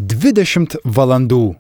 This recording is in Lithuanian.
20 valandų.